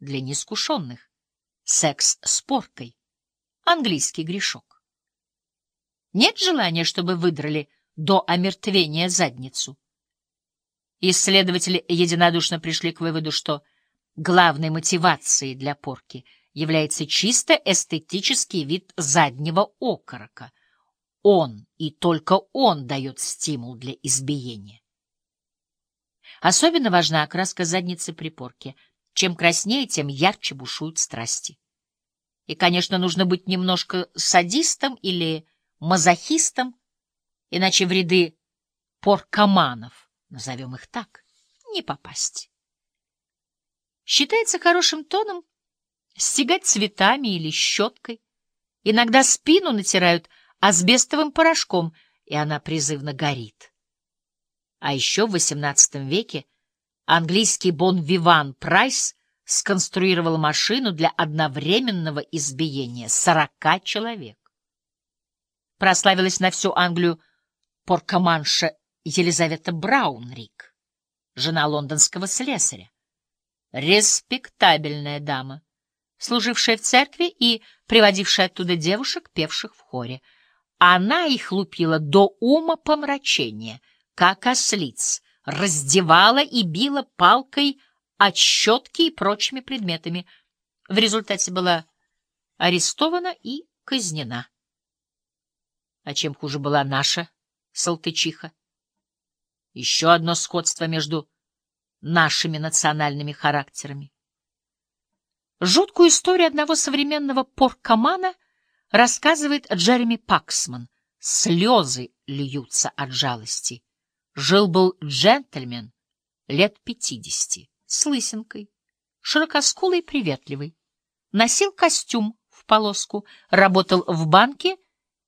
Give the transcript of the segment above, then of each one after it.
для неискушенных. Секс с поркой. Английский грешок. Нет желания, чтобы выдрали до омертвения задницу. Исследователи единодушно пришли к выводу, что главной мотивацией для порки является чисто эстетический вид заднего окорока. Он и только он дает стимул для избиения. Особенно важна окраска задницы при порке. Чем краснее, тем ярче бушуют страсти. И, конечно, нужно быть немножко садистом или мазохистом, иначе в ряды поркоманов, назовем их так, не попасть. Считается хорошим тоном стегать цветами или щеткой. Иногда спину натирают асбестовым порошком, и она призывно горит. А еще в XVIII веке английский бон-виван Прайс сконструировал машину для одновременного избиения сорока человек. Прославилась на всю Англию поркоманша Елизавета Браунрик, жена лондонского слесаря. Респектабельная дама, служившая в церкви и приводившая оттуда девушек, певших в хоре. Она их лупила до ума помрачения — как ослиц, раздевала и била палкой от щетки и прочими предметами. В результате была арестована и казнена. А чем хуже была наша Салтычиха? Еще одно сходство между нашими национальными характерами. Жуткую историю одного современного поркомана рассказывает Джереми Паксман. Слезы льются от жалости. Жил-был джентльмен лет пятидесяти, с лысинкой, широкоскулый и приветливый. Носил костюм в полоску, работал в банке,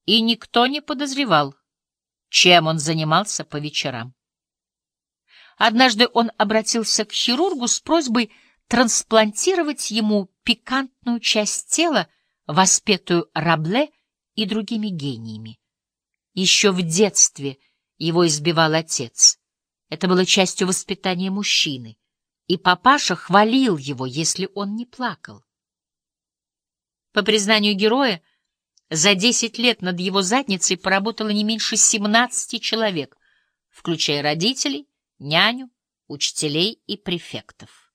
и никто не подозревал, чем он занимался по вечерам. Однажды он обратился к хирургу с просьбой трансплантировать ему пикантную часть тела, воспетую Рабле и другими гениями. Еще в детстве его избивал отец. Это было частью воспитания мужчины, и папаша хвалил его, если он не плакал. По признанию героя, за десять лет над его задницей поработало не меньше семнадцати человек, включая родителей, няню, учителей и префектов.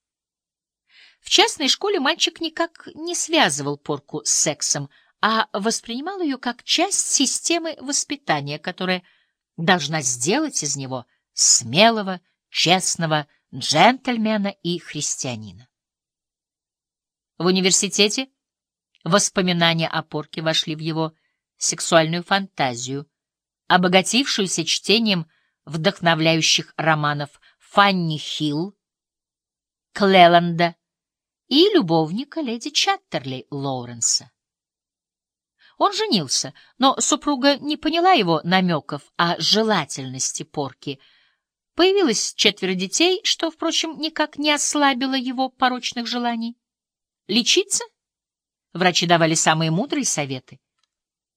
В частной школе мальчик никак не связывал порку с сексом, а воспринимал ее как часть системы воспитания, которая должна сделать из него смелого, честного джентльмена и христианина. В университете воспоминания о порке вошли в его сексуальную фантазию, обогатившуюся чтением вдохновляющих романов Фанни Хилл, Клеланда и любовника леди Чаттерли Лоуренса. Он женился, но супруга не поняла его намеков о желательности порки. Появилось четверо детей, что, впрочем, никак не ослабило его порочных желаний. Лечиться? Врачи давали самые мудрые советы.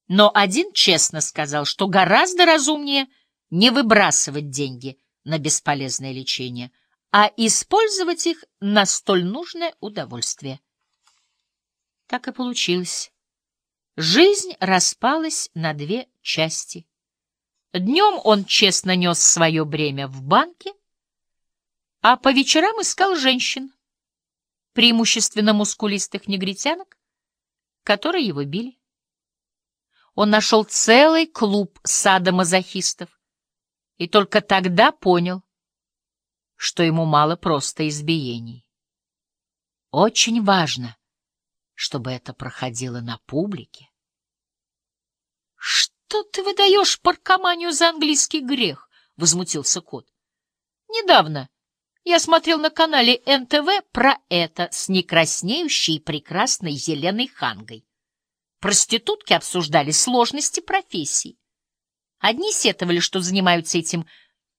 Но один честно сказал, что гораздо разумнее не выбрасывать деньги на бесполезное лечение, а использовать их на столь нужное удовольствие. Так и получилось. Жизнь распалась на две части. Днем он честно нес свое бремя в банке, а по вечерам искал женщин, преимущественно мускулистых негритянок, которые его били. Он нашел целый клуб садомазохистов и только тогда понял, что ему мало просто избиений. Очень важно — чтобы это проходило на публике. — Что ты выдаешь паркоманию за английский грех? — возмутился кот. — Недавно я смотрел на канале НТВ про это с некраснеющей прекрасной Еленой Хангой. Проститутки обсуждали сложности профессии. Одни сетовали, что занимаются этим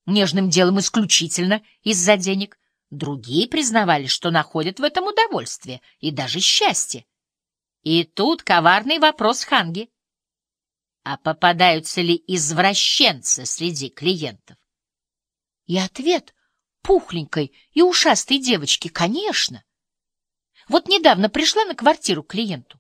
нежным делом исключительно из-за денег, Другие признавали, что находят в этом удовольствие и даже счастье. И тут коварный вопрос Ханги. А попадаются ли извращенцы среди клиентов? И ответ пухленькой и ушастой девочки, конечно. Вот недавно пришла на квартиру клиенту.